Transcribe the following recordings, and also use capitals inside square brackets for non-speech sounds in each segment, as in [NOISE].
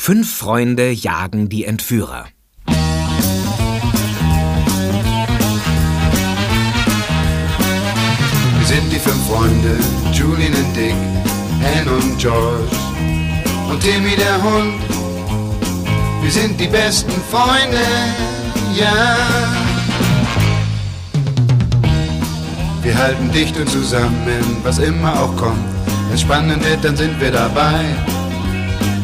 Fünf Freunde jagen die Entführer. Wir sind die fünf Freunde, Julian und Dick, Anne und George und Timmy der Hund. Wir sind die besten Freunde, ja. Wir halten dicht und zusammen, was immer auch kommt. Wenn spannend wird, dann sind wir dabei.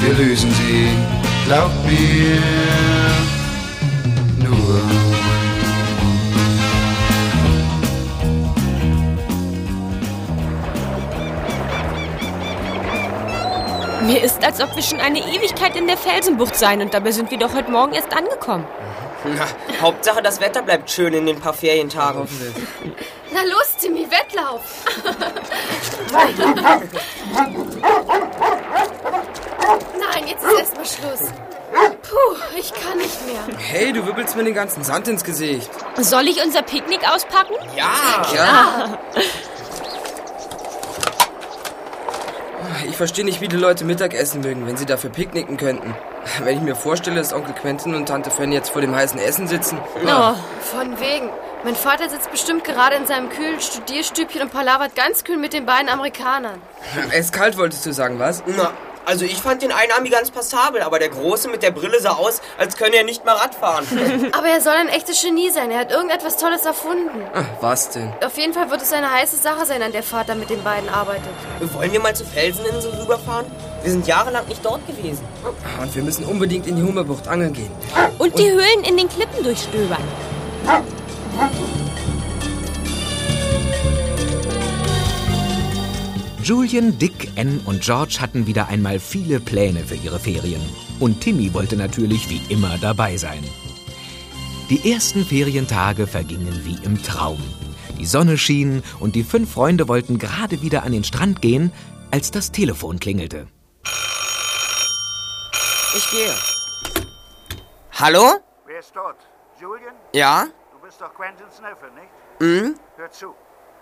wir lösen sie, glaubt mir, nur. Mir ist, als ob wir schon eine Ewigkeit in der Felsenbucht seien und dabei sind wir doch heute Morgen erst angekommen. Na, Hauptsache, das Wetter bleibt schön in den paar Ferientagen. Na los, Timmy, Wettlauf. Nein, jetzt ist erstmal Schluss. Puh, ich kann nicht mehr. Hey, du wirbelst mir den ganzen Sand ins Gesicht. Soll ich unser Picknick auspacken? Ja, Ja. Ich verstehe nicht, wie die Leute Mittagessen mögen, wenn sie dafür picknicken könnten. Wenn ich mir vorstelle, dass Onkel Quentin und Tante Fanny jetzt vor dem heißen Essen sitzen. Oh, Von wegen. Mein Vater sitzt bestimmt gerade in seinem kühlen Studierstübchen und palavert ganz kühl mit den beiden Amerikanern. Eiskalt wolltest du sagen, was? Na, also ich fand den Einarmi ganz passabel, aber der Große mit der Brille sah aus, als könne er nicht mal Rad fahren. [LAUGHS] Aber er soll ein echtes Genie sein. Er hat irgendetwas Tolles erfunden. Ah, was denn? Auf jeden Fall wird es eine heiße Sache sein, an der Vater mit den beiden arbeitet. Wollen wir mal zur Felseninsel rüberfahren? Wir sind jahrelang nicht dort gewesen. Ah, Und wir müssen unbedingt in die Hummerbucht angeln gehen. und die Höhlen in den Klippen durchstöbern. Julian, Dick, Ann und George hatten wieder einmal viele Pläne für ihre Ferien. Und Timmy wollte natürlich wie immer dabei sein. Die ersten Ferientage vergingen wie im Traum. Die Sonne schien und die fünf Freunde wollten gerade wieder an den Strand gehen, als das Telefon klingelte. Ich gehe. Hallo? Wer ist dort? Julian? Ja? Du bist doch Quentins Neffe, nicht? Hm? Hör zu.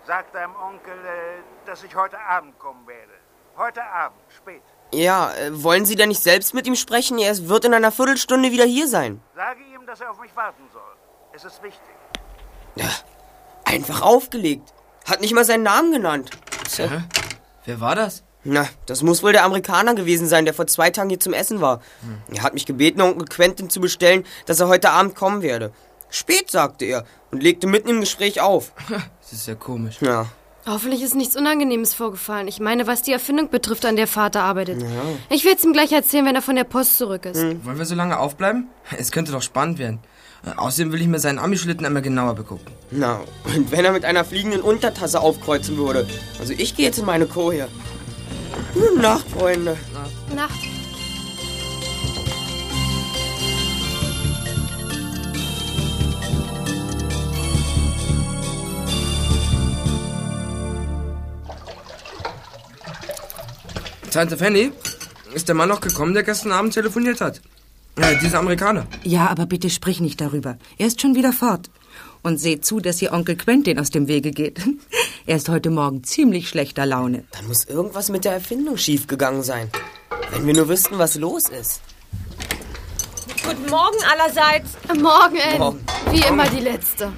Sag deinem Onkel, äh, dass ich heute Abend kommen werde. Heute Abend, spät. Ja, äh, wollen Sie denn nicht selbst mit ihm sprechen? Er wird in einer Viertelstunde wieder hier sein. Sage ihm, dass er auf mich warten soll. Es ist wichtig. Ja, einfach aufgelegt. Hat nicht mal seinen Namen genannt. Tja. Hä? Wer war das? Na, das muss wohl der Amerikaner gewesen sein, der vor zwei Tagen hier zum Essen war. Er hat mich gebeten, Onkel Quentin zu bestellen, dass er heute Abend kommen werde. Spät, sagte er und legte mitten im Gespräch auf. [LAUGHS] Das ist ja komisch. Ja, Hoffentlich ist nichts Unangenehmes vorgefallen. Ich meine, was die Erfindung betrifft, an der Vater arbeitet. Ich werde es ihm gleich erzählen, wenn er von der Post zurück ist. Wollen wir so lange aufbleiben? Es könnte doch spannend werden. Äh, Außerdem will ich mir seinen Amischlitten einmal genauer begucken. na, und wenn er mit einer fliegenden Untertasse aufkreuzen würde. Also ich gehe jetzt in meine Koje. Gute Nacht, Freunde. Nacht. Tante Fanny, ist der Mann noch gekommen, der gestern Abend telefoniert hat? Ja, dieser Amerikaner. Ja, aber bitte sprich nicht darüber. Er ist schon wieder fort. Und seht zu, dass ihr Onkel Quentin aus dem Wege geht. [LAUGHS] Er ist heute Morgen ziemlich schlechter Laune. Dann muss irgendwas mit der Erfindung schiefgegangen sein. Wenn wir nur wüssten, was los ist. Guten Morgen allerseits. Morgen. Morgen. Wie immer die letzte.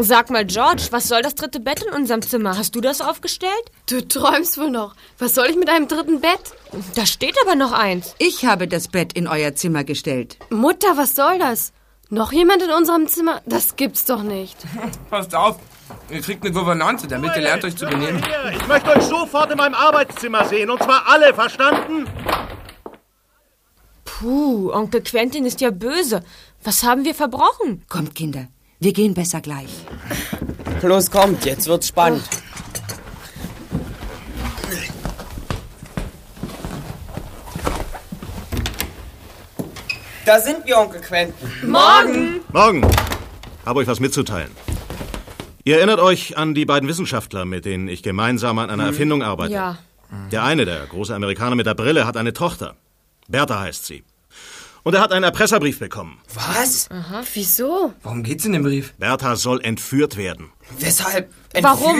Sag mal, George, was soll das dritte Bett in unserem Zimmer? Hast du das aufgestellt? Du träumst wohl noch. Was soll ich mit einem dritten Bett? Da steht aber noch eins. Ich habe das Bett in euer Zimmer gestellt. Mutter, was soll das? Noch jemand in unserem Zimmer? Das gibt's doch nicht. [LAUGHS] Passt auf, ihr kriegt eine Gouvernante, damit ihr lernt euch zu benehmen. Ich möchte euch sofort in meinem Arbeitszimmer sehen. Und zwar alle, verstanden? Puh, Onkel Quentin ist ja böse. Was haben wir verbrochen? Kommt, Kinder, wir gehen besser gleich. Los, kommt, jetzt wird's spannend. Da sind wir, Onkel Quentin. Morgen! Morgen. Habe euch was mitzuteilen. Ihr erinnert euch an die beiden Wissenschaftler, mit denen ich gemeinsam an einer Erfindung arbeite. Ja. Der eine, der große Amerikaner mit der Brille, hat eine Tochter. Bertha heißt sie. Und er hat einen Erpresserbrief bekommen. Was? Aha, wieso? Worum geht's in dem Brief? Bertha soll entführt werden. Weshalb? Entführt? Warum?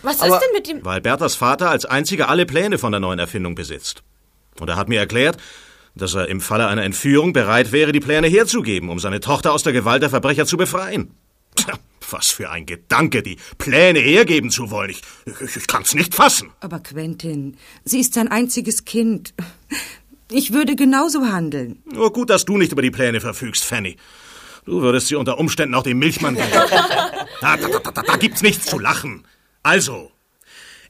Was Aber- ist denn mit ihm? Weil Berthas Vater als einziger alle Pläne von der neuen Erfindung besitzt. Und er hat mir erklärt, dass er im Falle einer Entführung bereit wäre, die Pläne herzugeben, um seine Tochter aus der Gewalt der Verbrecher zu befreien. Tja, was für ein Gedanke, die Pläne hergeben zu wollen. Ich, ich, ich kann's nicht fassen. Aber Quentin, sie ist sein einziges Kind. Ich würde genauso handeln. Nur gut, dass du nicht über die Pläne verfügst, Fanny. Du würdest sie unter Umständen auch dem Milchmann geben. [LAUGHS] da, da, da, da, da gibt's nichts zu lachen. Also,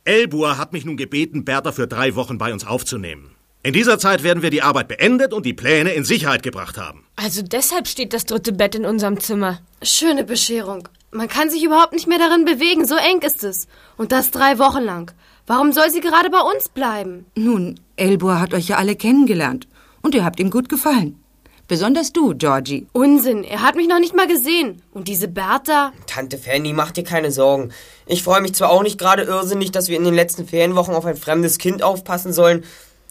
Elbur hat mich nun gebeten, Bertha für drei Wochen bei uns aufzunehmen. In dieser Zeit werden wir die Arbeit beendet und die Pläne in Sicherheit gebracht haben. Also deshalb steht das dritte Bett in unserem Zimmer. Schöne Bescherung. Man kann sich überhaupt nicht mehr darin bewegen, so eng ist es. Und das drei Wochen lang. Warum soll sie gerade bei uns bleiben? Nun, Elbor hat euch ja alle kennengelernt. Und ihr habt ihm gut gefallen. Besonders du, Georgie. Unsinn, er hat mich noch nicht mal gesehen. Und diese Bertha? Tante Fanny, mach dir keine Sorgen. Ich freue mich zwar auch nicht gerade irrsinnig, dass wir in den letzten Ferienwochen auf ein fremdes Kind aufpassen sollen,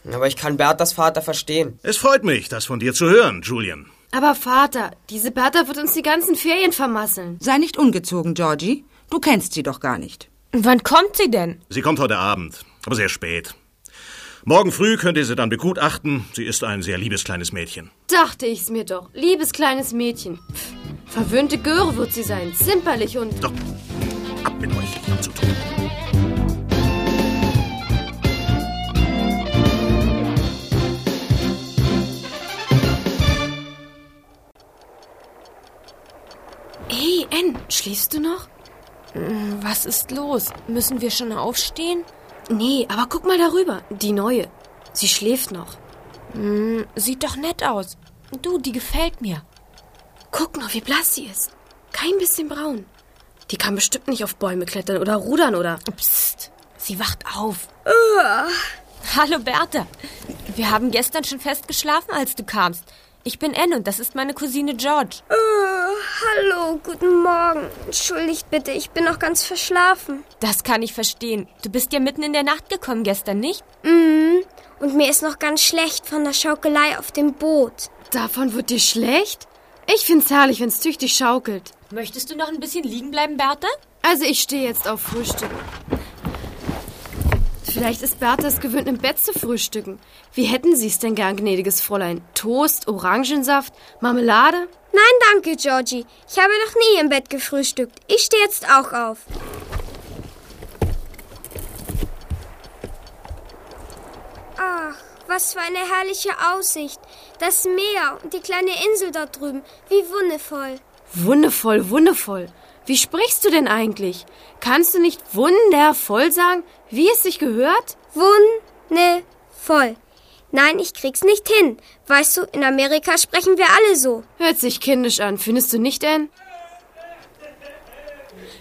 aber ich kann Berthas Vater verstehen. Es freut mich, das von dir zu hören, Julian. Aber Vater, diese Bertha wird uns die ganzen Ferien vermasseln. Sei nicht ungezogen, Georgie. Du kennst sie doch gar nicht. Und wann kommt sie denn? Sie kommt heute Abend, aber sehr spät. Morgen früh könnt ihr sie dann begutachten. Sie ist ein sehr liebes kleines Mädchen. Dachte ich's mir doch. Liebes kleines Mädchen. Pff, verwöhnte Göre wird sie sein. Zimperlich und... Doch, ab mit euch, ich hab zu tun. Hey, Ann, schläfst du noch? Hm, Was ist los? Müssen wir schon aufstehen? Nee, aber guck mal darüber. Die neue. Sie schläft noch. Hm, Sieht doch nett aus. Du, die gefällt mir. Guck nur, wie blass sie ist. Kein bisschen braun. Die kann bestimmt nicht auf Bäume klettern oder rudern oder... Psst, sie wacht auf. Hallo Bertha. Wir haben gestern schon fest geschlafen, als du kamst. Ich bin Anne und das ist meine Cousine George. Hallo, guten Morgen. Entschuldigt bitte, ich bin noch ganz verschlafen. Das kann ich verstehen. Du bist ja mitten in der Nacht gekommen gestern, nicht? Mhm. Und mir ist noch ganz schlecht von der Schaukelei auf dem Boot. Davon wird dir schlecht? Ich find's herrlich, wenn's tüchtig schaukelt. Möchtest du noch ein bisschen liegen bleiben, Bertha? Also ich stehe jetzt auf Frühstück. Vielleicht ist Bertha es gewöhnt, im Bett zu frühstücken. Wie hätten Sie es denn gern, gnädiges Fräulein? Toast, Orangensaft, Marmelade? Nein, danke, Georgie. Ich habe noch nie im Bett gefrühstückt. Ich stehe jetzt auch auf. Ach, was für eine herrliche Aussicht. Das Meer und die kleine Insel dort drüben. Wie wundervoll. Wundervoll, wundervoll. Wie sprichst du denn eigentlich? Kannst du nicht wundervoll sagen, wie es sich gehört? Wundervoll. Nein, ich krieg's nicht hin. Weißt du, in Amerika sprechen wir alle so. Hört sich kindisch an, findest du nicht, Ann?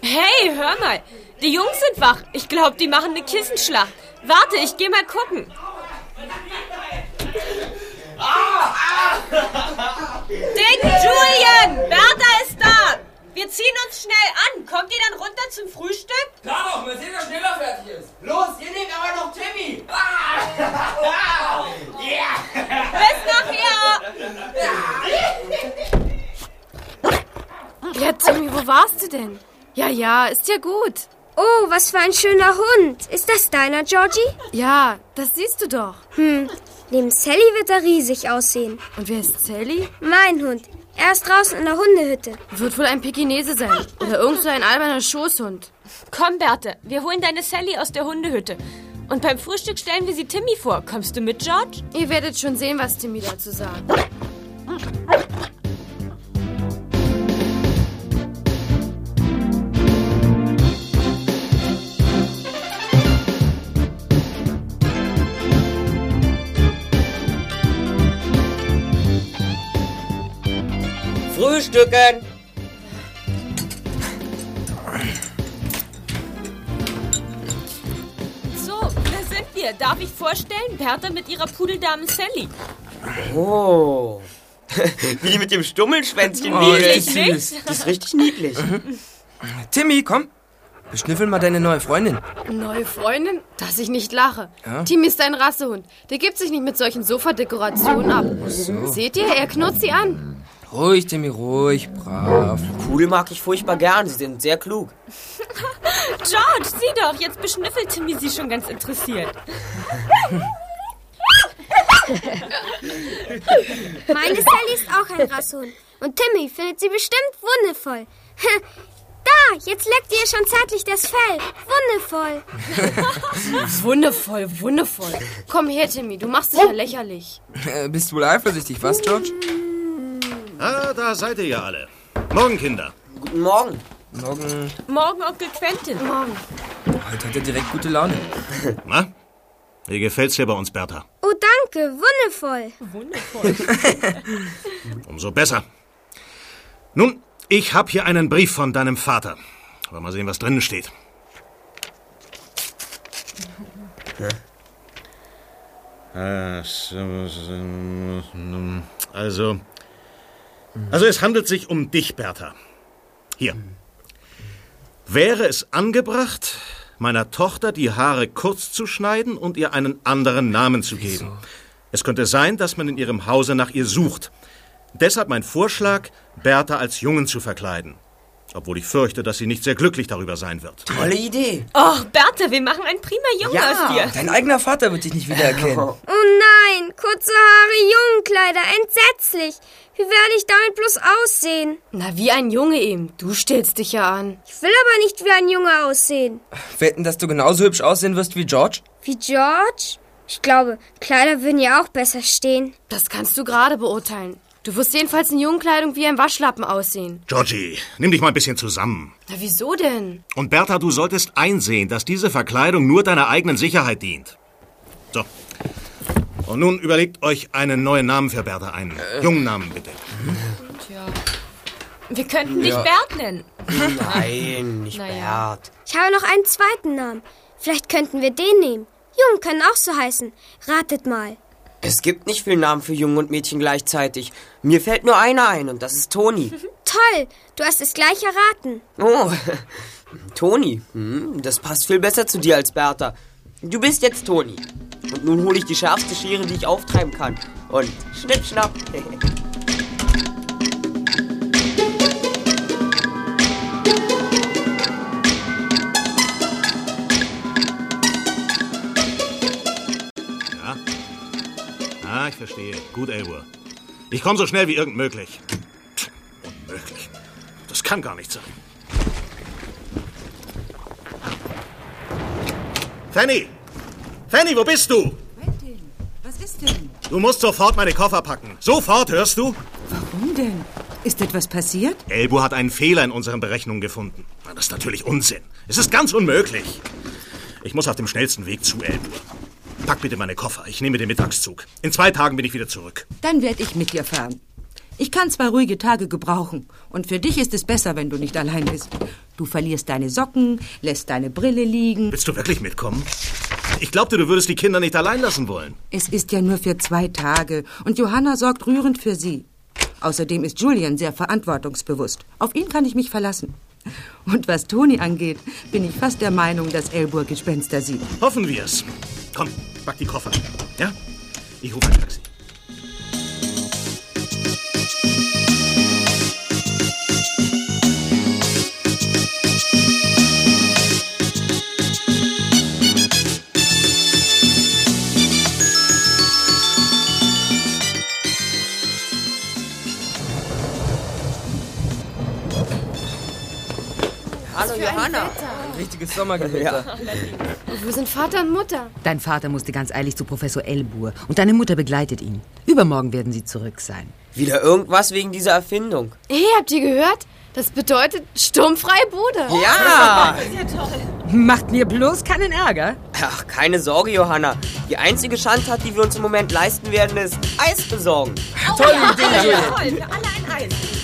Hey, hör mal. Die Jungs sind wach. Ich glaube, die machen eine Kissenschlacht. Warte, ich geh mal gucken. Du denn? Ja, ja, ist ja gut. Oh, was für ein schöner Hund. Ist das deiner, Georgie? Ja, das siehst du doch. Hm, neben Sally wird er riesig aussehen. Und wer ist Sally? Mein Hund. Er ist draußen in der Hundehütte. Wird wohl ein Pekinese sein. Oder irgend so ein alberner Schoßhund. Komm, Bertha, wir holen deine Sally aus der Hundehütte. Und beim Frühstück stellen wir sie Timmy vor. Kommst du mit, George? Ihr werdet schon sehen, was Timmy dazu sagt. Frühstücken! So, da sind wir. Darf ich vorstellen? Bertha mit ihrer Pudeldame Sally. Oh. [LAUGHS] Wie die mit dem Stummelschwänzchen Oh, die süß. Die ist richtig niedlich. Timmy, komm. Beschnüffel mal deine neue Freundin. Neue Freundin? Dass ich nicht lache. Ja? Timmy ist ein Rassehund. Der gibt sich nicht mit solchen Sofadekorationen ab. Seht ihr, er knurrt sie an. Ruhig, Timmy, ruhig, brav. Pudel mag ich furchtbar gern, sie sind sehr klug. [LAUGHS] George, sieh doch, jetzt beschnüffelt Timmy sie schon ganz interessiert. Meine Sally ist auch ein Rasshund. Und Timmy findet sie bestimmt wundervoll. [LAUGHS] Da, jetzt leckt ihr schon zärtlich das Fell. Wundervoll. [LAUGHS] Wundervoll, wundervoll. Komm her, Timmy, du machst dich ja lächerlich. Äh, bist du wohl eifersüchtig, was, George? Ah, da seid ihr ja alle. Morgen, Kinder. Guten Morgen. Morgen. Morgen Onkel Quentin. Morgen. Heute hat er direkt gute Laune. [LAUGHS] Na? Wie gefällt's dir bei uns, Bertha? Oh, danke. Wundervoll. Wundervoll. [LAUGHS] Umso besser. Nun, ich habe hier einen Brief von deinem Vater. Wollen wir mal sehen, was drinnen steht. Äh, Also, also es handelt sich um dich, Bertha. Hier. Wäre es angebracht, meiner Tochter die Haare kurz zu schneiden und ihr einen anderen Namen zu geben? Es könnte sein, dass man in ihrem Hause nach ihr sucht. Deshalb mein Vorschlag, Bertha als Jungen zu verkleiden. Obwohl ich fürchte, dass sie nicht sehr glücklich darüber sein wird. Tolle Idee. Oh, Bertha, wir machen einen prima Jungen aus dir. Dein eigener Vater wird dich nicht wiedererkennen. [LAUGHS] Oh nein, kurze Haare, Jungenkleider, entsetzlich. Wie werde ich damit bloß aussehen? Na, wie ein Junge eben. Du stellst dich ja an. Ich will aber nicht wie ein Junge aussehen. Wetten, dass du genauso hübsch aussehen wirst wie George? Wie George? Ich glaube, Kleider würden ja auch besser stehen. Das kannst du gerade beurteilen. Du wirst jedenfalls in Jungenkleidung wie ein Waschlappen aussehen. Georgie, nimm dich mal ein bisschen zusammen. Na, wieso denn? Und Bertha, du solltest einsehen, dass diese Verkleidung nur deiner eigenen Sicherheit dient. So. Und nun überlegt euch einen neuen Namen für Bertha ein. Jungen Namen, bitte. Tja. Wir könnten dich Ja. Bert nennen. Nein, nicht Naja. Bert. Ich habe noch einen zweiten Namen. Vielleicht könnten wir den nehmen. Jungen können auch so heißen. Ratet mal. Es gibt nicht viele Namen für Jungen und Mädchen gleichzeitig. Mir fällt nur einer ein und das ist Toni. [LAUGHS] Toll, du hast es gleich erraten. Oh, [LAUGHS] Toni. Hm, das passt viel besser zu dir als Bertha. Du bist jetzt Toni. Und nun hole ich die schärfste Schere, die ich auftreiben kann. Und schnipp, schnapp. [LAUGHS] ich verstehe. Gut, Elwood. Ich komme so schnell wie irgend möglich. Pff, Unmöglich. Das kann gar nicht sein. Fanny! Fanny, wo bist du? Quentin, was ist denn? Du musst sofort meine Koffer packen. Sofort, hörst du? Warum denn? Ist etwas passiert? Elbu hat einen Fehler in unseren Berechnungen gefunden. Das ist natürlich Unsinn. Es ist ganz unmöglich. Ich muss auf dem schnellsten Weg zu Elbu. Pack bitte meine Koffer. Ich nehme den Mittagszug. In zwei Tagen bin ich wieder zurück. Dann werde ich mit dir fahren. Ich kann zwei ruhige Tage gebrauchen. Und für dich ist es besser, wenn du nicht allein bist. Du verlierst deine Socken, lässt deine Brille liegen. Willst du wirklich mitkommen? Ich glaubte, du würdest die Kinder nicht allein lassen wollen. Es ist ja nur für zwei Tage. Und Johanna sorgt rührend für sie. Außerdem ist Julian sehr verantwortungsbewusst. Auf ihn kann ich mich verlassen. Und was Toni angeht, bin ich fast der Meinung, dass Elbur Gespenster sieht. Hoffen wir es. Komm, pack die Koffer. Ja? Ich rufe ein Taxi. Hallo Johanna. Ein richtiges Sommergewitter. Und wo sind Vater und Mutter? Dein Vater musste ganz eilig zu Professor Elbur und deine Mutter begleitet ihn. Übermorgen werden sie zurück sein. Wieder irgendwas wegen dieser Erfindung. Hey, habt ihr gehört? Das bedeutet sturmfreie Bude. Ja! Macht mir bloß keinen Ärger. Ach, keine Sorge, Johanna. Die einzige Schandtat, die wir uns im Moment leisten werden, ist Eis besorgen. Tolle Idee, Julian. Toll, für alle ein Eis.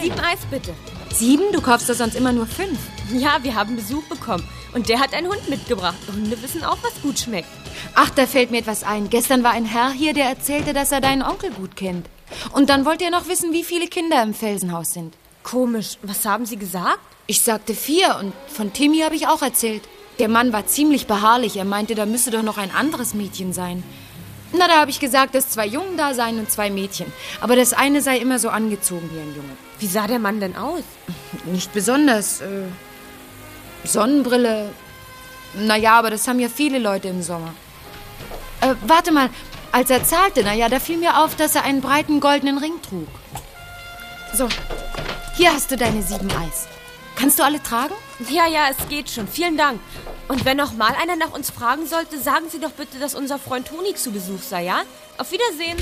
Sieben Eis bitte. Sieben? Du kaufst doch sonst immer nur fünf. Ja, wir haben Besuch bekommen. Und der hat einen Hund mitgebracht. Hunde wissen auch, was gut schmeckt. Ach, da fällt mir etwas ein. Gestern war ein Herr hier, der erzählte, dass er deinen Onkel gut kennt. Und dann wollte er noch wissen, wie viele Kinder im Felsenhaus sind. Komisch. Was haben Sie gesagt? Ich sagte vier und von Timmy habe ich auch erzählt. Der Mann war ziemlich beharrlich. Er meinte, da müsse doch noch ein anderes Mädchen sein. Na, da habe ich gesagt, dass zwei Jungen da seien und zwei Mädchen. Aber das eine sei immer so angezogen wie ein Junge. Wie sah der Mann denn aus? Nicht besonders. Äh, Sonnenbrille. Naja, aber das haben ja viele Leute im Sommer. Äh, warte mal, als er zahlte, naja, da fiel mir auf, dass er einen breiten goldenen Ring trug. So, hier hast du deine sieben Eis. Kannst du alle tragen? Ja, ja, es geht schon. Vielen Dank. Und wenn noch mal einer nach uns fragen sollte, sagen Sie doch bitte, dass unser Freund Toni zu Besuch sei, ja? Auf Wiedersehen.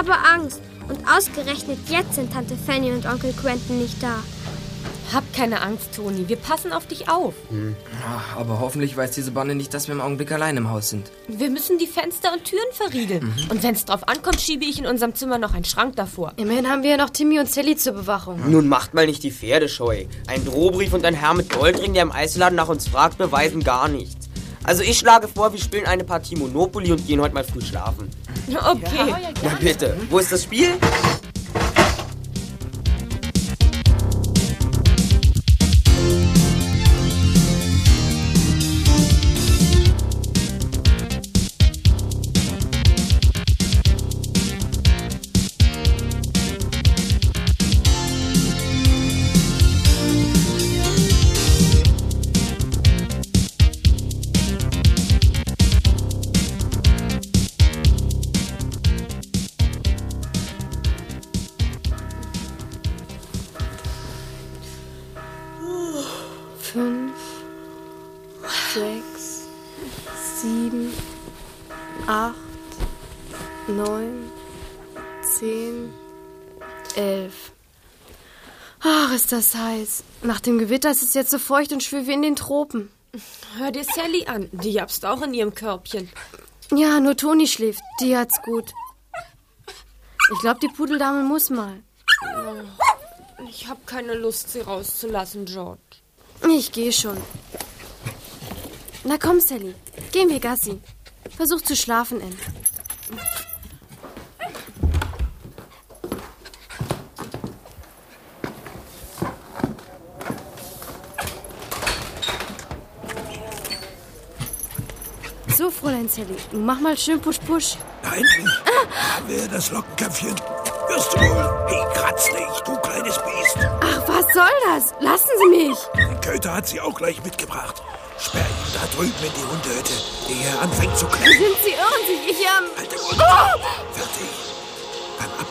Habe Angst. Und ausgerechnet jetzt sind Tante Fanny und Onkel Quentin nicht da. Hab keine Angst, Toni. Wir passen auf dich auf. Ah, Aber hoffentlich weiß diese Bande nicht, dass wir im Augenblick allein im Haus sind. Wir müssen die Fenster und Türen verriegeln. Und wenn es drauf ankommt, schiebe ich in unserem Zimmer noch einen Schrank davor. Immerhin haben wir ja noch Timmy und Sally zur Bewachung. Nun macht mal nicht die Pferde scheu. Ein Drohbrief und ein Herr mit Goldring, der im Eisladen nach uns fragt, beweisen gar nichts. Also ich schlage vor, wir spielen eine Partie Monopoly und gehen heute mal früh schlafen. [LAUGHS] Okay. Na bitte, wo ist das Spiel? Ist das heiß. Nach dem Gewitter ist es jetzt so feucht und schwül wie in den Tropen. Hör dir Sally an. Die japst auch in ihrem Körbchen. Ja, nur Toni schläft. Die hat's gut. Ich glaube, die Pudeldame muss mal. Ich habe keine Lust, sie rauszulassen, George. Ich gehe schon. Na komm, Sally. Gehen wir Gassi. Versuch zu schlafen, Anne. So, Fräulein Sally, nun mach mal schön Push-Push. Hinten haben wir das Lockenköpfchen. Wirst du wohl? Hey, kratz nicht, du kleines Biest. Ach, was soll das? Lassen Sie mich. Den Köter hat sie auch gleich mitgebracht. Sperr ihn da drüben in die Hundehütte, ehe er anfängt zu klären. Sind Sie irren sich? Ich, ähm... Halt den Mund. Fertig. Dann ab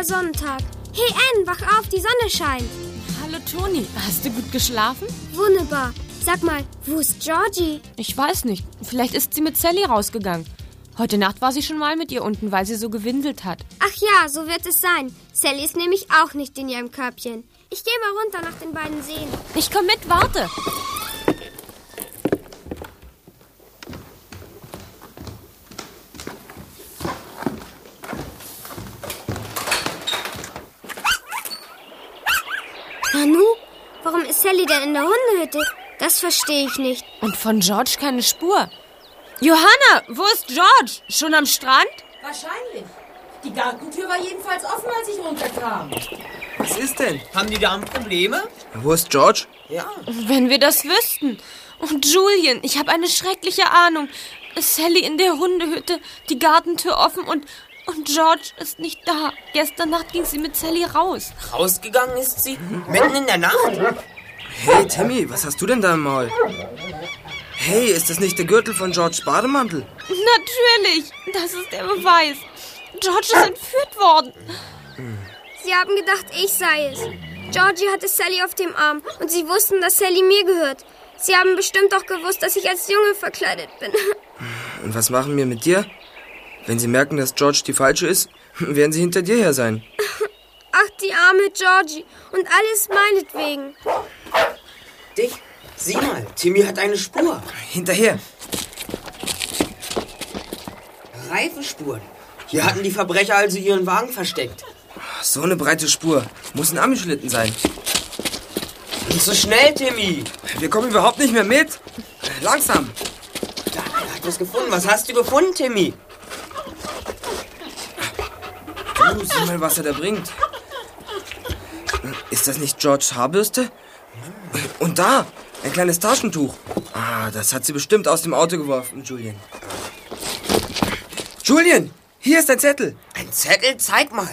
herrlicher Sonntag. Hey, Anne, wach auf, die Sonne scheint. Hallo, Toni. Hast du gut geschlafen? Wunderbar. Sag mal, wo ist Georgie? Ich weiß nicht. Vielleicht ist sie mit Sally rausgegangen. Heute Nacht war sie schon mal mit ihr unten, weil sie so gewinselt hat. Ach ja, so wird es sein. Sally ist nämlich auch nicht in ihrem Körbchen. Ich gehe mal runter nach den beiden Seen. Ich komm mit, warte. Denn in der Hundehütte? Das verstehe ich nicht. Und von George keine Spur. Johanna, wo ist George? Schon am Strand? Wahrscheinlich. Die Gartentür war jedenfalls offen, als ich runterkam. Was ist denn? Haben die Damen Probleme? Wo ist George? Ja. Wenn wir das wüssten. Und Julian, ich habe eine schreckliche Ahnung. Sally in der Hundehütte, die Gartentür offen und, und George ist nicht da. Gestern Nacht ging sie mit Sally raus. Rausgegangen ist sie? Mitten in der Nacht? Hey, Timmy, was hast du denn da im Maul? Hey, ist das nicht der Gürtel von Georges Bademantel? Natürlich, das ist der Beweis. George ist entführt worden. Sie haben gedacht, ich sei es. Georgie hatte Sally auf dem Arm und sie wussten, dass Sally mir gehört. Sie haben bestimmt auch gewusst, dass ich als Junge verkleidet bin. Und was machen wir mit dir? Wenn sie merken, dass George die falsche ist, werden sie hinter dir her sein. Ach, die arme Georgie. Und alles meinetwegen. Dich? Sieh mal, Timmy hat eine Spur. Hinterher. Reifenspuren. Hier hatten die Verbrecher also ihren Wagen versteckt. So eine breite Spur. Muss ein Amischlitten sein. Nicht so schnell, Timmy. Wir kommen überhaupt nicht mehr mit. Langsam. Da, er hat was gefunden. Was hast du gefunden, Timmy? Du, sieh mal, was er da bringt. Ist das nicht Georges Haarbürste? Und da, ein kleines Taschentuch. Ah, das hat sie bestimmt aus dem Auto geworfen, Julian. Julian, hier ist ein Zettel. Ein Zettel? Zeig mal.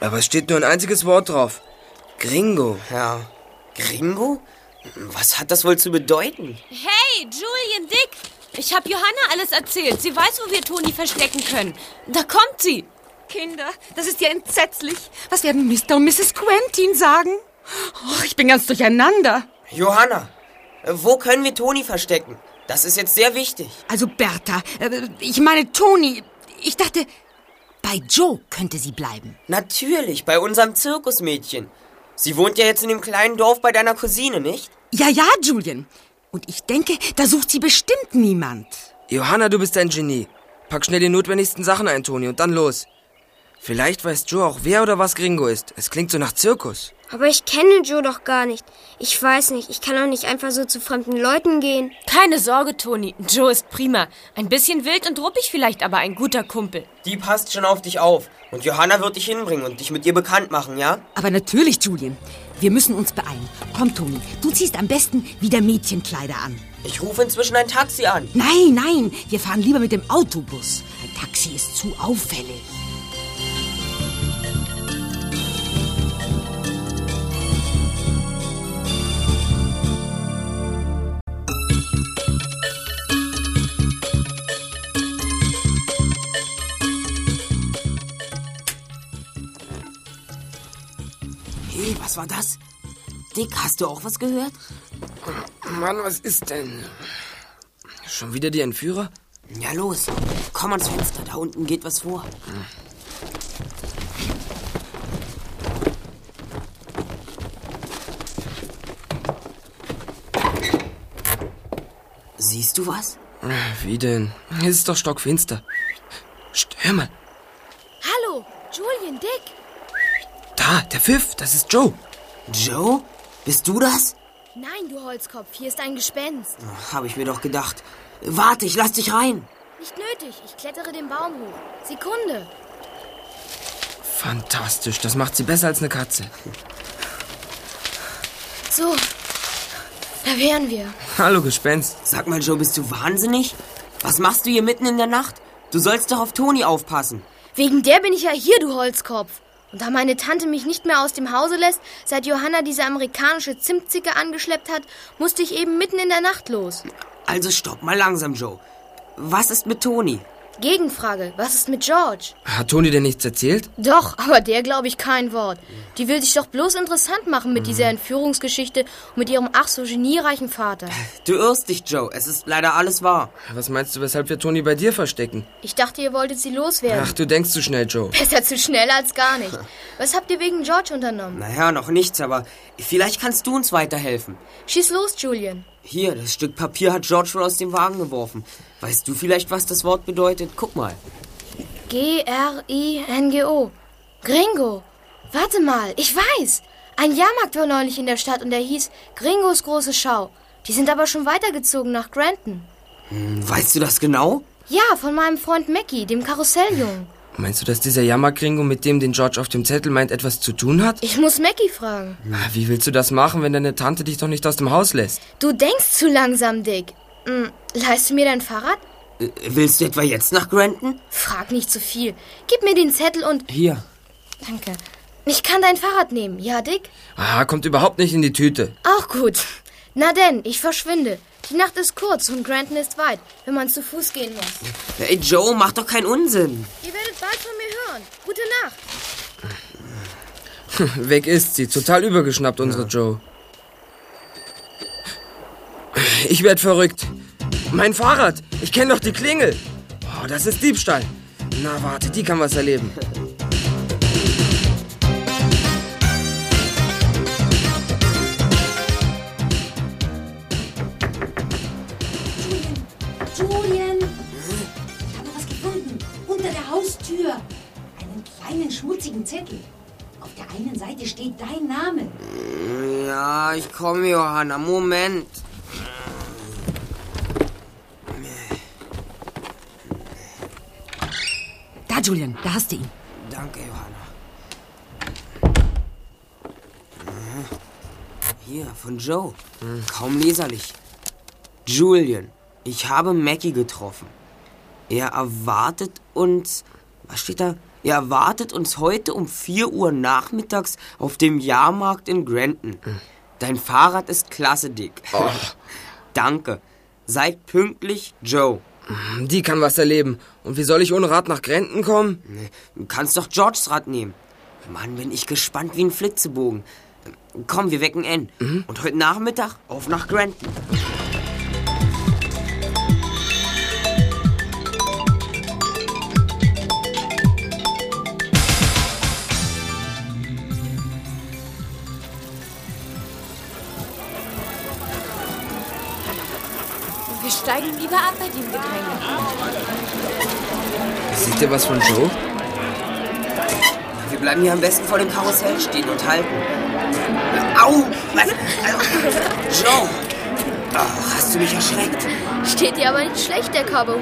Aber es steht nur ein einziges Wort drauf. Gringo. Ja. Gringo? Was hat das wohl zu bedeuten? Hey, Julian Dick. Ich habe Johanna alles erzählt. Sie weiß, wo wir Toni verstecken können. Da kommt sie. Kinder, das ist ja entsetzlich. Was werden Mr. und Mrs. Quentin sagen? Oh, ich bin ganz durcheinander. Johanna, wo können wir Toni verstecken? Das ist jetzt sehr wichtig. Also Bertha, äh, ich meine Toni. Ich dachte, bei Joe könnte sie bleiben. Natürlich, bei unserem Zirkusmädchen. Sie wohnt ja jetzt in dem kleinen Dorf bei deiner Cousine, nicht? Ja, ja, Julian. Und ich denke, da sucht sie bestimmt niemand. Johanna, du bist ein Genie. Pack schnell die notwendigsten Sachen ein, Toni, und dann los. Vielleicht weiß Joe auch, wer oder was Gringo ist. Es klingt so nach Zirkus. Aber ich kenne Joe doch gar nicht. Ich weiß nicht, ich kann doch nicht einfach so zu fremden Leuten gehen. Keine Sorge, Toni. Joe ist prima. Ein bisschen wild und ruppig vielleicht, aber ein guter Kumpel. Die passt schon auf dich auf. Und Johanna wird dich hinbringen und dich mit ihr bekannt machen, ja? Aber natürlich, Julian. Wir müssen uns beeilen. Komm, Toni, du ziehst am besten wieder Mädchenkleider an. Ich rufe inzwischen ein Taxi an. Nein, nein, wir fahren lieber mit dem Autobus. Ein Taxi ist zu auffällig. Was war das? Dick, hast du auch was gehört? Mann, was ist denn? Schon wieder die Entführer? Ja, los. Komm ans Fenster, da unten geht was vor. Siehst du was? Wie denn? Es ist doch stockfinster. Hör mal. Hallo, Julian Dick. Da, der Pfiff, das ist Joe. Joe? Bist du das? Nein, du Holzkopf, hier ist ein Gespenst. Habe ich mir doch gedacht. Warte, ich lass dich rein. Nicht nötig, ich klettere den Baum hoch. Sekunde. Fantastisch, das macht sie besser als eine Katze. So, da wären wir. Hallo, Gespenst. Sag mal, Joe, bist du wahnsinnig? Was machst du hier mitten in der Nacht? Du sollst doch auf Toni aufpassen. Wegen der bin ich ja hier, du Holzkopf. Und da meine Tante mich nicht mehr aus dem Hause lässt, seit Johanna diese amerikanische Zimtzicke angeschleppt hat, musste ich eben mitten in der Nacht los. Also stopp mal langsam, Joe. Was ist mit Toni? Gegenfrage, was ist mit George? Hat Toni dir nichts erzählt? Doch, aber der glaube ich kein Wort. Die will sich doch bloß interessant machen mit dieser Entführungsgeschichte und mit ihrem ach so geniereichen Vater. Du irrst dich, Joe. Es ist leider alles wahr. Was meinst du, weshalb wir Toni bei dir verstecken? Ich dachte, ihr wolltet sie loswerden. Ach, du denkst zu schnell, Joe. Besser zu schnell als gar nicht. Was habt ihr wegen George unternommen? Naja, noch nichts, aber vielleicht kannst du uns weiterhelfen. Schieß los, Julian. Hier, das Stück Papier hat George wohl aus dem Wagen geworfen. Weißt du vielleicht, was das Wort bedeutet? Guck mal. G-R-I-N-G-O. Gringo. Warte mal, ich weiß. Ein Jahrmarkt war neulich in der Stadt und der hieß Gringos große Schau. Die sind aber schon weitergezogen nach Granton. Hm, weißt du das genau? Ja, von meinem Freund Mackie, dem Karusselljungen. Meinst du, dass dieser Jammerkringo, mit dem den George auf dem Zettel meint, etwas zu tun hat? Ich muss Mackie fragen. Na, Wie willst du das machen, wenn deine Tante dich doch nicht aus dem Haus lässt? Du denkst zu langsam, Dick. Hm, leihst du mir dein Fahrrad? Äh, Willst du etwa jetzt nach Granton? Frag nicht zu viel. Gib mir den Zettel und... Hier. Danke. Ich kann dein Fahrrad nehmen, ja, Dick? Ah, kommt überhaupt nicht in die Tüte. Auch gut. Na denn, ich verschwinde. Die Nacht ist kurz und Granton ist weit, wenn man zu Fuß gehen muss. Ey, Joe, mach doch keinen Unsinn. Ihr werdet bald von mir hören. Gute Nacht. [LAUGHS] Weg ist sie. Total übergeschnappt, unsere Joe. Ich werd verrückt. Mein Fahrrad. Ich kenne doch die Klingel. Oh, das ist Diebstahl. Na, warte, die kann was erleben. [LAUGHS] ich komme, Johanna. Moment. Da, Julian, da hast du ihn. Danke, Johanna. Hier, von Joe. Kaum leserlich. Julian, ich habe Mackie getroffen. Er erwartet uns. Was steht da? Er erwartet uns heute um 4 Uhr nachmittags auf dem Jahrmarkt in Granton. Dein Fahrrad ist klasse, Dick. [LAUGHS] Danke. Seid pünktlich, Joe. Die kann was erleben. Und wie soll ich ohne Rad nach Granton kommen? Du kannst doch Georges Rad nehmen. Mann, bin ich gespannt wie ein Flitzebogen. Komm, wir wecken Ann. Und heute Nachmittag auf nach Granton. Steigen lieber ab bei dem Gedränge. Seht ihr was von Joe? Wir bleiben hier am besten vor dem Karussell stehen und halten. Au! Was? Joe! Oh, hast du mich erschreckt? Steht dir aber nicht schlecht, der Cowboyhut.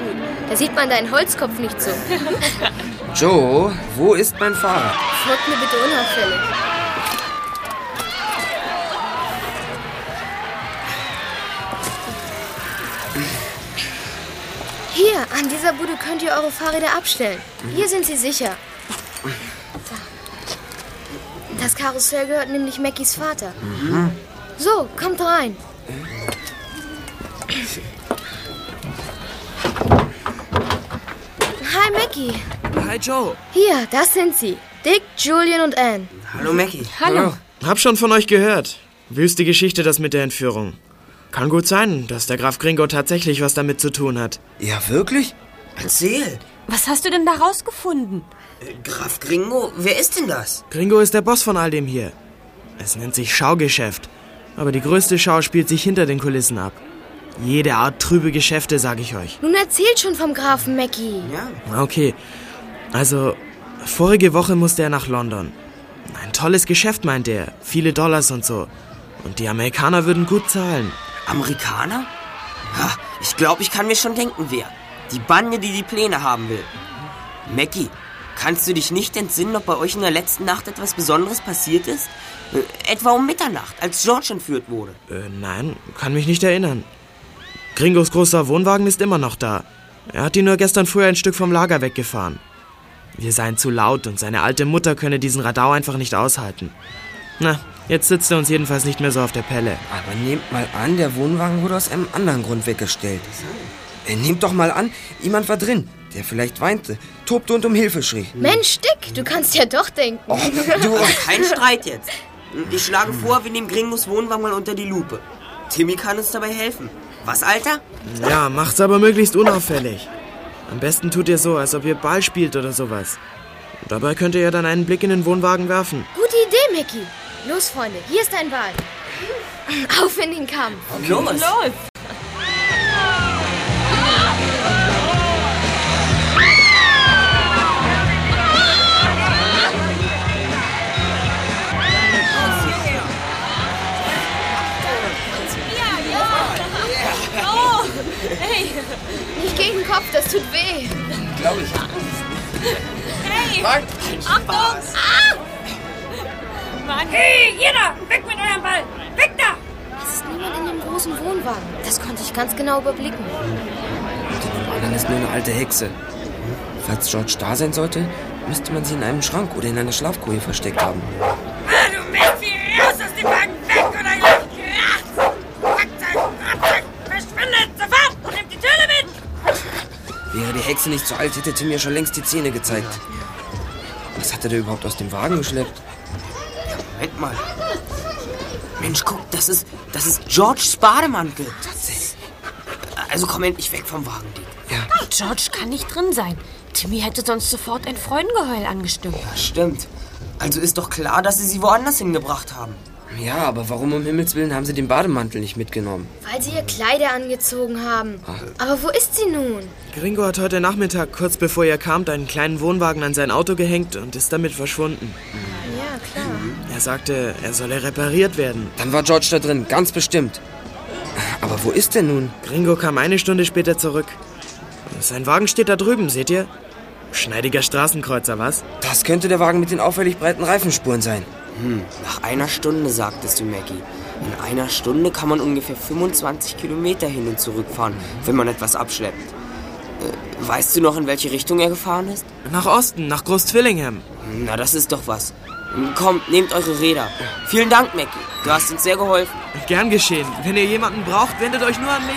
Da sieht man deinen Holzkopf nicht so. Joe, wo ist mein Fahrrad? Folgt mir bitte unauffällig. Hier, an dieser Bude könnt ihr eure Fahrräder abstellen. Hier sind sie sicher. Das Karussell gehört nämlich Mackies Vater. So, kommt rein. Hi, Mackie. Hi, Joe. Hier, das sind sie. Dick, Julian und Anne. Hallo, Mackie. Hallo. Hab schon von euch gehört. Wüste Geschichte das mit der Entführung. Kann gut sein, dass der Graf Gringo tatsächlich was damit zu tun hat. Ja, wirklich? Erzähl. Was hast du denn da rausgefunden? Graf Gringo, wer ist denn das? Gringo ist der Boss von all dem hier. Es nennt sich Schaugeschäft. Aber die größte Schau spielt sich hinter den Kulissen ab. Jede Art trübe Geschäfte, sag ich euch. Nun erzählt schon vom Grafen Mackie. Ja. Okay, also vorige Woche musste er nach London. Ein tolles Geschäft, meint er. Viele Dollars und so. Und die Amerikaner würden gut zahlen. Amerikaner? Ha, ich glaube, ich kann mir schon denken, wer. Die Bande, die die Pläne haben will. Mackie, kannst du dich nicht entsinnen, ob bei euch in der letzten Nacht etwas Besonderes passiert ist? Äh, etwa um Mitternacht, als George entführt wurde. Äh, nein, kann mich nicht erinnern. Gringos großer Wohnwagen ist immer noch da. Er hat ihn nur gestern früh ein Stück vom Lager weggefahren. Wir seien zu laut und seine alte Mutter könne diesen Radau einfach nicht aushalten. Na, jetzt sitzt er uns jedenfalls nicht mehr so auf der Pelle. Aber nehmt mal an, der Wohnwagen wurde aus einem anderen Grund weggestellt. Äh, Nehmt doch mal an, jemand war drin, der vielleicht weinte, tobte und um Hilfe schrie. Mensch, Dick, du kannst ja doch denken. Du, [LAUGHS] kein Streit jetzt. Ich schlage vor, wir nehmen Gringos Wohnwagen mal unter die Lupe. Timmy kann uns dabei helfen. Was, Alter? Ja, macht's aber möglichst unauffällig. Am besten tut ihr so, als ob ihr Ball spielt oder sowas. Dabei könnt ihr ja dann einen Blick in den Wohnwagen werfen. Gute Idee, Mackie. Los, Freunde, hier ist dein Wahl. Auf in den Kampf. Okay. Los. Los. Hey! Nicht gegen den Kopf, das tut weh. Glaube ich. Hey! Mark, Achtung! Ah! Mann! Hey, ihr da! Weg mit eurem Ball! Weg da! Es ist niemand in dem großen Wohnwagen. Das konnte ich ganz genau überblicken. Oh, dann ist nur eine alte Hexe. Falls George da sein sollte, müsste man sie in einem Schrank oder in einer Schlafkoje versteckt haben. Ah, du Messi, raus aus dem Wagen! Weg oder gleich kracht's! Packzeug, Abzeug, verschwindet sofort und nehmt die Töne mit! Wäre die Hexe nicht so alt, hätte Tim mir schon längst die Zähne gezeigt. Was hat er da überhaupt aus dem Wagen geschleppt? Mal. Mensch, guck, das ist, das ist Georges Bademantel. Also komm endlich weg vom Wagen, Dick. Ja. George kann nicht drin sein. Timmy hätte sonst sofort ein Freudengeheul angestimmt. Ja, stimmt. Also ist doch klar, dass sie sie woanders hingebracht haben. Ja, aber warum um Himmels Willen haben sie den Bademantel nicht mitgenommen? Weil sie ihr Kleider angezogen haben. Aber wo ist sie nun? Gringo hat heute Nachmittag, kurz bevor ihr kamt, einen kleinen Wohnwagen an sein Auto gehängt und ist damit verschwunden. Klar. Er sagte, er solle repariert werden. Dann war George da drin, ganz bestimmt. Aber wo ist er nun? Gringo kam eine Stunde später zurück. Sein Wagen steht da drüben, seht ihr? Schneidiger Straßenkreuzer, was? Das könnte der Wagen mit den auffällig breiten Reifenspuren sein. Hm, nach einer Stunde, sagtest du, Maggie. In einer Stunde kann man ungefähr 25 Kilometer hin und zurück fahren, wenn man etwas abschleppt. Äh, weißt du noch, in welche Richtung er gefahren ist? Nach Osten, nach Groß Twillingham. Na, das ist doch was. Kommt, nehmt eure Räder. Vielen Dank, Mackie. Du hast uns sehr geholfen. Gern geschehen. Wenn ihr jemanden braucht, wendet euch nur an mich.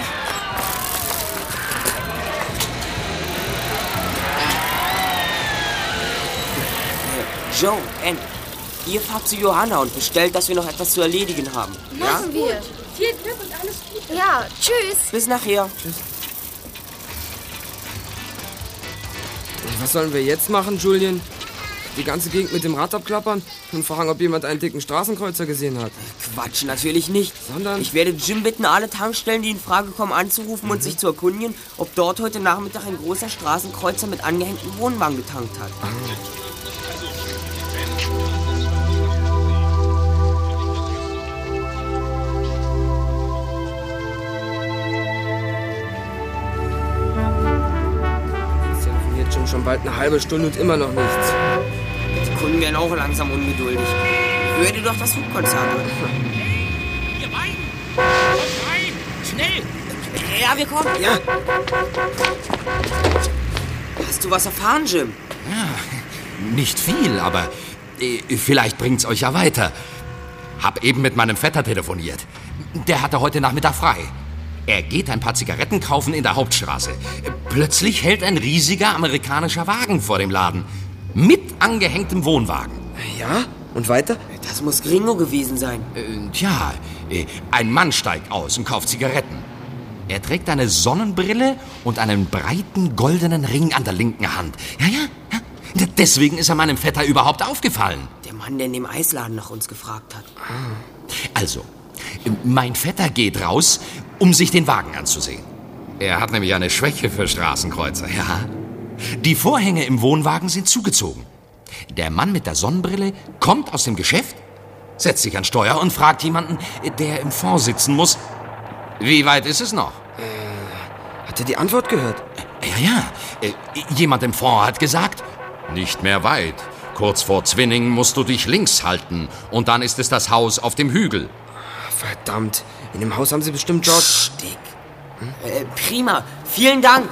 Joe, Ann, ihr fahrt zu Johanna und bestellt, dass wir noch etwas zu erledigen haben. Machen wir. Viel Glück und alles Gute. Ja, tschüss. Bis nachher. Tschüss. Was sollen wir jetzt machen, Julian? Die ganze Gegend mit dem Rad abklappern und fragen, ob jemand einen dicken Straßenkreuzer gesehen hat. Quatsch, natürlich nicht. Sondern? Ich werde Jim bitten, alle Tankstellen, die in Frage kommen, anzurufen und sich zu erkundigen, ob dort heute Nachmittag ein großer Straßenkreuzer mit angehängtem Wohnwagen getankt hat. Jim schon bald eine halbe Stunde und immer noch nichts. Kunden werden auch langsam ungeduldig. Hör dir doch das Flugkonzert an. Ihr beiden! Kommt rein! Schnell! Ja, wir kommen. Ja. Hast du was erfahren, Jim? Nicht viel, aber äh, vielleicht bringt's euch ja weiter. Hab eben mit meinem Vetter telefoniert. Der hatte heute Nachmittag frei. Er geht ein paar Zigaretten kaufen in der Hauptstraße. Plötzlich hält ein riesiger amerikanischer Wagen vor dem Laden. Mit angehängtem Wohnwagen. Ja? Und weiter? Das muss Gringo gewesen sein. Äh, tja, äh, ein Mann steigt aus und kauft Zigaretten. Er trägt eine Sonnenbrille und einen breiten goldenen Ring an der linken Hand. Ja, ja, ja. Deswegen ist er meinem Vetter überhaupt aufgefallen. Der Mann, der in dem Eisladen nach uns gefragt hat. Also, mein Vetter geht raus, um sich den Wagen anzusehen. Er hat nämlich eine Schwäche für Straßenkreuzer, ja. Die Vorhänge im Wohnwagen sind zugezogen. Der Mann mit der Sonnenbrille kommt aus dem Geschäft, setzt sich an Steuer und fragt jemanden, der im Fond sitzen muss, wie weit ist es noch? Hat er die Antwort gehört? Ja, ja. Äh, Jemand im Fond hat gesagt, nicht mehr weit. Kurz vor Zwinning musst du dich links halten und dann ist es das Haus auf dem Hügel. Verdammt, in dem Haus haben sie bestimmt George... Dick. Äh, prima, vielen Dank.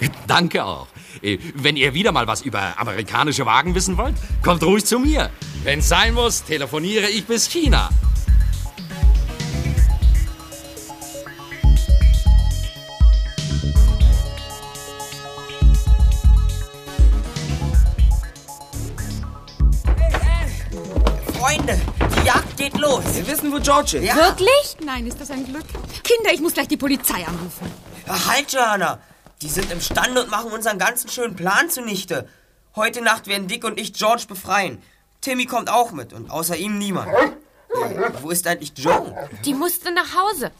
[LAUGHS] Danke auch. Äh, Wenn ihr wieder mal was über amerikanische Wagen wissen wollt, kommt ruhig zu mir. Wenn's sein muss, telefoniere ich bis China. Freunde, die Jagd geht los. Wir wissen, wo George ist. Ja. Wirklich? Nein, ist das ein Glück. Kinder, ich muss gleich die Polizei anrufen. Ja, Halt, Johanna. Die sind imstande und machen unseren ganzen schönen Plan zunichte. Heute Nacht werden Dick und ich George befreien. Timmy kommt auch mit und außer ihm niemand. Äh, wo ist eigentlich Joe? Die musste nach Hause.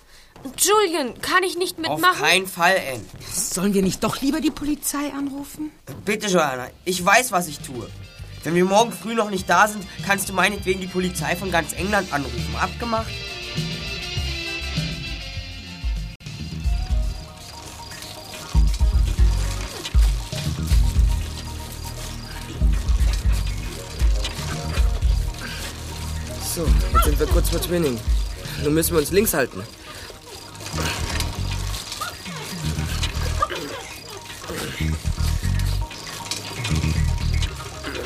Julian, kann ich nicht Auf mitmachen? keinen Fall, Ann. Sollen wir nicht doch lieber die Polizei anrufen? Bitte, Johanna, ich weiß, was ich tue. Wenn wir morgen früh noch nicht da sind, kannst du meinetwegen die Polizei von ganz England anrufen. Abgemacht? Sind wir kurz vor Twinning. Nun müssen wir uns links halten.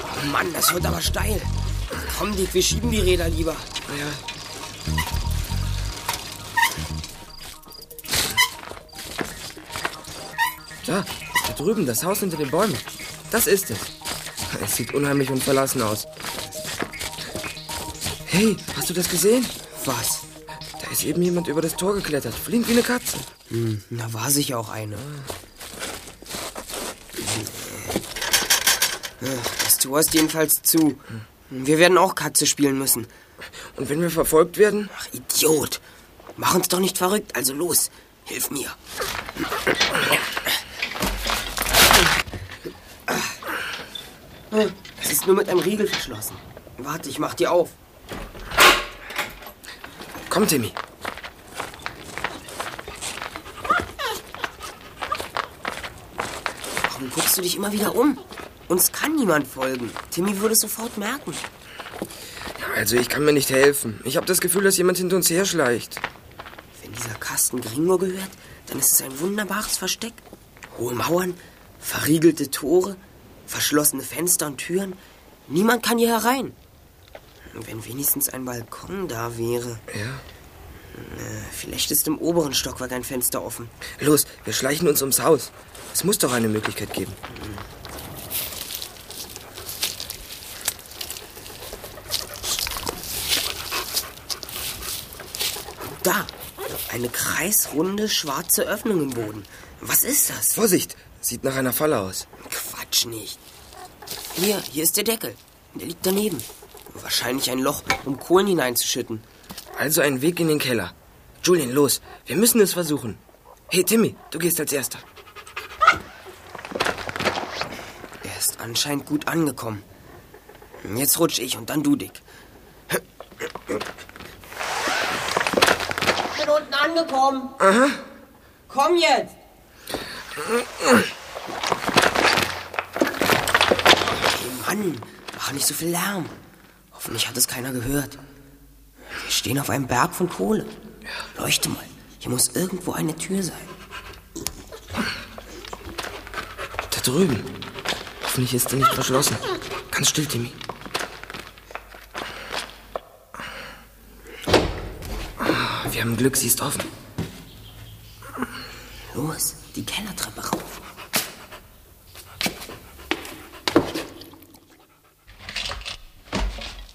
Oh Mann, das wird aber steil. Komm, Dick, wir schieben die Räder lieber. Ja. Da, da drüben, das Haus hinter den Bäumen. Das ist es. Es sieht unheimlich und verlassen aus. Hey, hast du das gesehen? Was? Da ist eben jemand über das Tor geklettert. Flink wie eine Katze. Hm, da war sicher auch eine. Das Tor ist jedenfalls zu. Wir werden auch Katze spielen müssen. Und wenn wir verfolgt werden? Ach, Idiot. Mach uns doch nicht verrückt. Also los, hilf mir. Es ist nur mit einem Riegel verschlossen. Warte, ich mach die auf. Komm, Timmy. Warum guckst du dich immer wieder um? Uns kann niemand folgen. Timmy würde es sofort merken. Also, ich kann mir nicht helfen. Ich habe das Gefühl, dass jemand hinter uns herschleicht. Wenn dieser Kasten Gringo gehört, dann ist es ein wunderbares Versteck. Hohe Mauern, verriegelte Tore, verschlossene Fenster und Türen. Niemand kann hier herein. Wenn wenigstens ein Balkon da wäre. Ja. Vielleicht ist im oberen Stockwerk ein Fenster offen. Los, wir schleichen uns ums Haus. Es muss doch eine Möglichkeit geben. Da, eine kreisrunde schwarze Öffnung im Boden. Was ist das? Vorsicht, sieht nach einer Falle aus. Quatsch nicht. Hier, hier ist der Deckel. Der liegt daneben. Wahrscheinlich ein Loch, um Kohlen hineinzuschütten. Also ein Weg in den Keller. Julian, los, wir müssen es versuchen. Hey, Timmy, du gehst als Erster. Er ist anscheinend gut angekommen. Jetzt rutsch ich und dann du, Dick. Ich bin unten angekommen. Aha. Komm jetzt. Hey Mann, mach nicht so viel Lärm. Hoffentlich hat es keiner gehört. Wir stehen auf einem Berg von Kohle. Leuchte mal. Hier muss irgendwo eine Tür sein. Da drüben. Hoffentlich ist sie nicht verschlossen. Ganz still, Timmy. Ah, Wir haben Glück, sie ist offen. Los, die Kellertreppe rauf.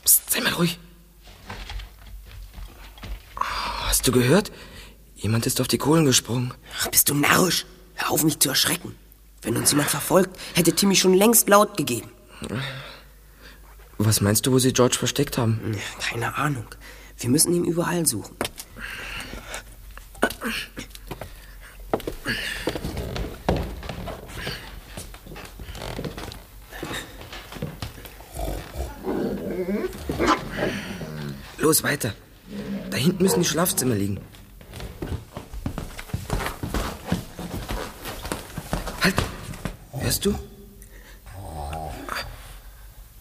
Psst, sei mal ruhig. Ah, Hast du gehört? Jemand ist auf die Kohlen gesprungen. Ach, bist du narrisch? Hör auf, mich zu erschrecken. Wenn uns jemand verfolgt, hätte Timmy schon längst laut gegeben. Was meinst du, wo sie George versteckt haben? Keine Ahnung. Wir müssen ihn überall suchen. Los, weiter. Hinten müssen die Schlafzimmer liegen. Halt! Hörst du?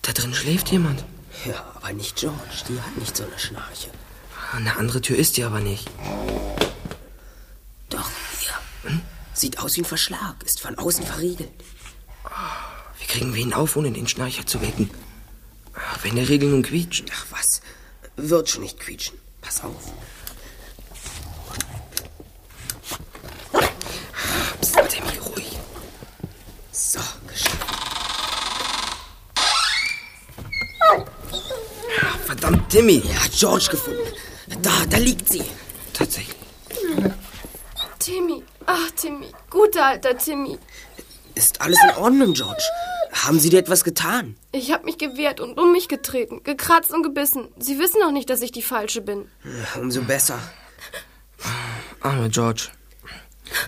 Da drin schläft jemand. Ja, aber nicht George. Die hat nicht so eine Schnarche. Eine andere Tür ist die aber nicht. Doch, hier. Sieht aus wie ein Verschlag. Ist von außen verriegelt. Wie kriegen wir ihn auf, ohne den Schnarcher zu wecken? Wenn der Riegel nun quietscht. Ach was. Wird schon nicht quietschen. Pass auf. Psst, Timmy, ruhig. So, geschafft. Verdammt, Timmy. Er hat George gefunden. Da, da liegt sie. Tatsächlich. Timmy, ach Timmy, guter alter Timmy. Ist alles in Ordnung, George? Haben Sie dir etwas getan? Ich habe mich gewehrt und um mich getreten, gekratzt und gebissen. Sie wissen noch nicht, dass ich die Falsche bin. Umso besser. Arme George.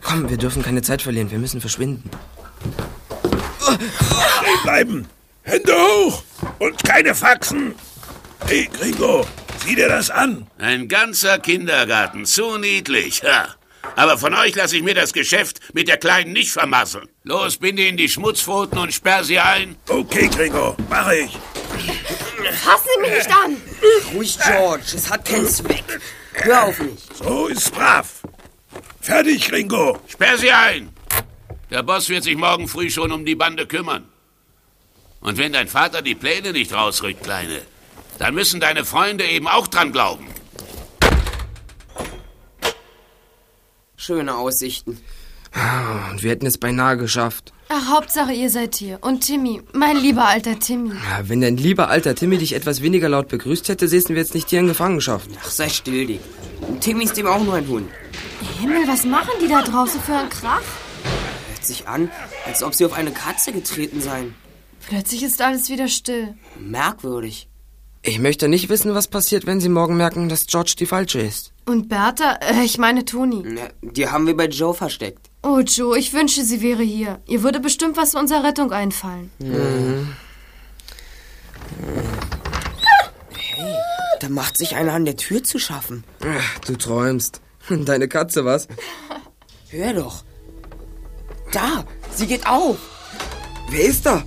Komm, wir dürfen keine Zeit verlieren. Wir müssen verschwinden. Stehen bleiben! Hände hoch! Und keine Faxen! Hey, Gringo, sieh dir das an! Ein ganzer Kindergarten, zu niedlich. Ha. Aber von euch lasse ich mir das Geschäft mit der Kleinen nicht vermasseln. Los, binde in die Schmutzpfoten und sperr sie ein. Okay, Gringo, mach ich. Fassen Sie mich nicht an! Ruhig, George, es hat keinen Zweck. Hör auf mich. So ist brav. Fertig, Ringo. Sperr sie ein. Der Boss wird sich morgen früh schon um die Bande kümmern. Und wenn dein Vater die Pläne nicht rausrückt, Kleine, dann müssen deine Freunde eben auch dran glauben. Schöne Aussichten. Ah, Und wir hätten es beinahe geschafft. Ach, Hauptsache, ihr seid hier. Und Timmy, mein lieber alter Timmy. Ja, wenn dein lieber alter Timmy dich etwas weniger laut begrüßt hätte, säßen wir jetzt nicht hier in Gefangenschaft. Ach, sei still, Dick. Timmy ist dem auch nur ein Hund. Himmel, was machen die da draußen für einen Krach? Hört sich an, als ob sie auf eine Katze getreten seien. Plötzlich ist alles wieder still. Merkwürdig. Ich möchte nicht wissen, was passiert, wenn sie morgen merken, dass George die Falsche ist. Und Bertha, äh, ich meine Toni. Na, die haben wir bei Joe versteckt. Oh, Joe, ich wünsche, sie wäre hier. Ihr würde bestimmt was zu unserer Rettung einfallen. Mhm. Hey, da macht sich einer an der Tür zu schaffen. Ach, Du träumst. [LAUGHS] Deine Katze, was? Hör doch. Da, sie geht auf. Wer ist da?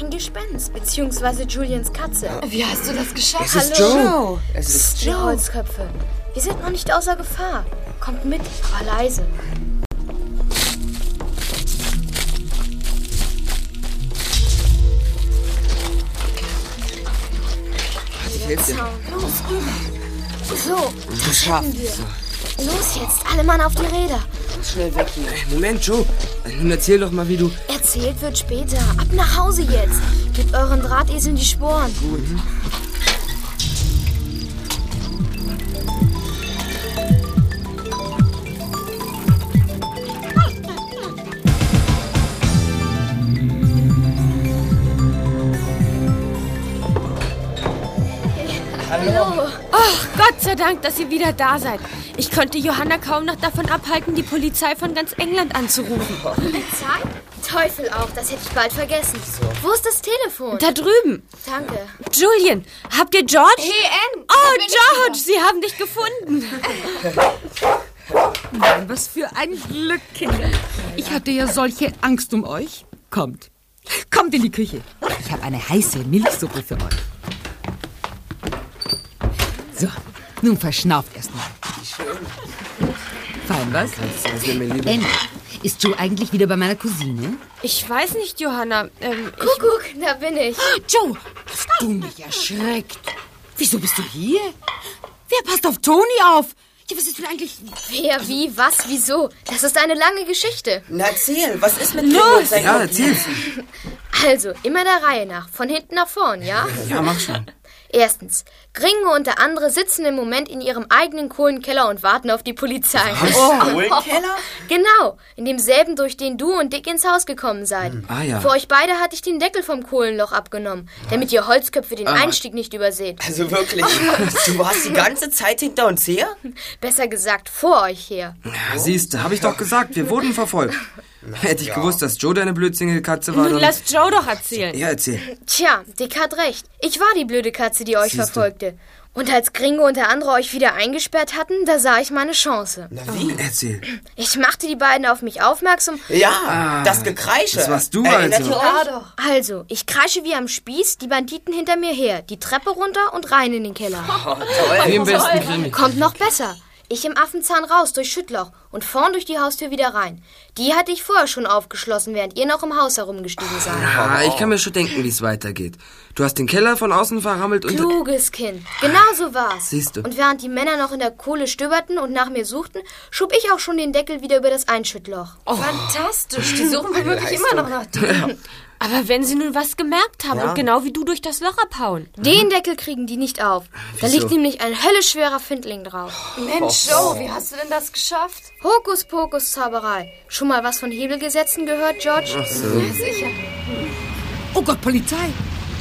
Ein Gespenst, beziehungsweise Julians Katze. Wie hast du das geschafft? Es ist Hallo. Joe. Es ist Die Holzköpfe. Wir sind noch nicht außer Gefahr. Kommt mit, aber leise. Ich helfe dir. Los, rüber. So, das schaffen wir. Los jetzt, alle Mann auf die Räder. Schnell weg hier. Moment, Joe. Nun erzähl doch mal, wie du... Erzählt wird später. Ab nach Hause jetzt. Gebt euren Drahteseln die Sporen. Gut. Sei Dank, dass ihr wieder da seid. Ich konnte Johanna kaum noch davon abhalten, die Polizei von ganz England anzurufen. Polizei? Teufel auch, das hätte ich bald vergessen. Wo ist das Telefon? Da drüben. Danke. Julian, habt ihr George? Hey, Ann, da Oh, George, sie haben dich gefunden. [LAUGHS] Nein, was für ein Glück, Kinder. Ich hatte ja solche Angst um euch. Kommt. Kommt in die Küche. Ich habe eine heiße Milchsuppe für euch. So, nun verschnauft erstmal. Fein, was? Anne, ist Joe eigentlich wieder bei meiner Cousine? Ich weiß nicht, Johanna. Ähm, Kuckuck, da bin ich. Joe, hast du mich erschreckt? Wieso bist du hier? Wer passt auf Toni auf? Ja, was ist denn eigentlich... Wer, wie, was, wieso? Das ist eine lange Geschichte. Na erzähl, was ist mit Los! Ja, Komplizen? Also, immer der Reihe nach, von hinten nach vorn, ja? Ja, mach schon. Erstens, Gringo und der andere sitzen im Moment in ihrem eigenen Kohlenkeller und warten auf die Polizei. Was? [LAUGHS] Kohlenkeller? Genau, in demselben, durch den du und Dick ins Haus gekommen seid. Ah, ja. Für euch beide hatte ich den Deckel vom Kohlenloch abgenommen, damit ihr Holzköpfe den Ah. Einstieg nicht überseht. Also wirklich, du warst die ganze Zeit hinter uns her? [LAUGHS] Besser gesagt, vor euch her. Ja, siehst du, hab ich doch gesagt, wir wurden verfolgt. Hätte ich gewusst, dass Joe deine blödsinnige Katze war, Nun lass Joe doch erzählen. Ja, erzähl. Tja, Dick hat recht. Ich war die blöde Katze, die euch Siehst du. verfolgte. Und als Gringo und der andere euch wieder eingesperrt hatten, da sah ich meine Chance. Na wie? Erzähl. Ich machte die beiden auf mich aufmerksam. Ja, das Gekreische. Das warst du Erinnert also. ihr euch? Also, ich kreische wie am Spieß, die Banditen hinter mir her, die Treppe runter und rein in den Keller. Oh, toll. Wie im besten Krimi. Kommt noch besser. Ich im Affenzahn raus durch Schüttloch und vorn durch die Haustür wieder rein. Die hatte ich vorher schon aufgeschlossen, während ihr noch im Haus herumgestiegen seid. Ja, ich kann mir schon denken, wie es weitergeht. Du hast den Keller von außen verrammelt und... Kluges Kind. Genau so war's. Siehst du. Und während die Männer noch in der Kohle stöberten und nach mir suchten, schob ich auch schon den Deckel wieder über das Einschüttloch. Fantastisch, die suchen wir wirklich immer noch nach dir. [LAUGHS] Aber wenn sie nun was gemerkt haben Ja. und genau wie du durch das Loch abhauen. Den Deckel kriegen die nicht auf. Da Wieso? liegt nämlich ein höllischschwerer Findling drauf. Mensch, Joe, wie hast du denn das geschafft? Hokuspokus Zauberei. Schon mal was von Hebelgesetzen gehört, George? Sicher. Oh Gott, Polizei.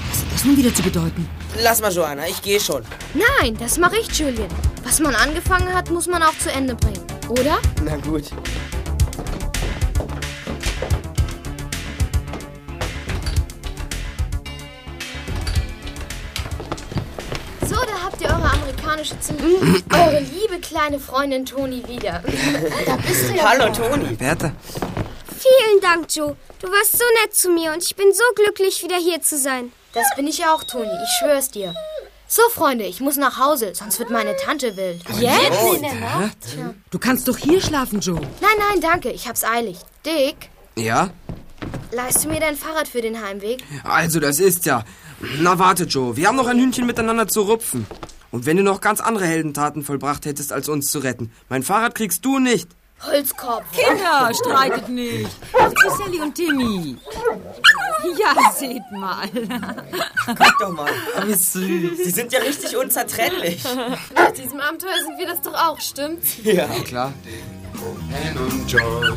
Was hat das nun wieder zu bedeuten? Lass mal, Joanna, ich gehe schon. Nein, das mache ich, Julian. Was man angefangen hat, muss man auch zu Ende bringen. Oder? Na gut. Amerikanische Zimmer. eure liebe kleine Freundin Toni wieder. [LAUGHS] da bist du ja. Hallo, Toni. Bertha, Vielen Dank, Joe. Du warst so nett zu mir und ich bin so glücklich, wieder hier zu sein. Das bin ich auch, Toni. Ich schwör's dir. So, Freunde, ich muss nach Hause, sonst wird meine Tante wild. Jetzt? in der Nacht? Tja. Du kannst doch hier schlafen, Joe. Nein, nein, danke. Ich hab's eilig. Dick, Ja? leihst du mir dein Fahrrad für den Heimweg? Also, das ist ja. Na, warte, Joe. Wir haben noch ein Hühnchen miteinander zu rupfen. Und wenn du noch ganz andere Heldentaten vollbracht hättest, als uns zu retten, mein Fahrrad kriegst du nicht. Holzkopf. Kinder, streitet nicht. Ach, zu Sally und Timmy. Ja, seht mal. Guck doch mal, wie süß. Sie sind ja richtig unzertrennlich. Nach diesem Abenteuer sind wir das doch auch, stimmt's? Ja, klar. Ann und George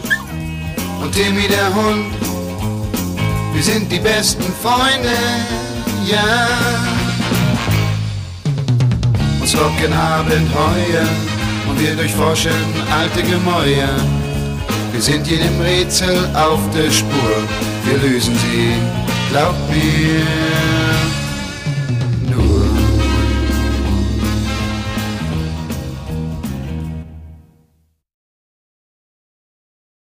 und Timmy der Hund. Wir sind die besten Freunde, ja. Uns locken Abenteuer und wir durchforschen alte Gemäuer. Wir sind jedem Rätsel auf der Spur, wir lösen sie, glaubt mir.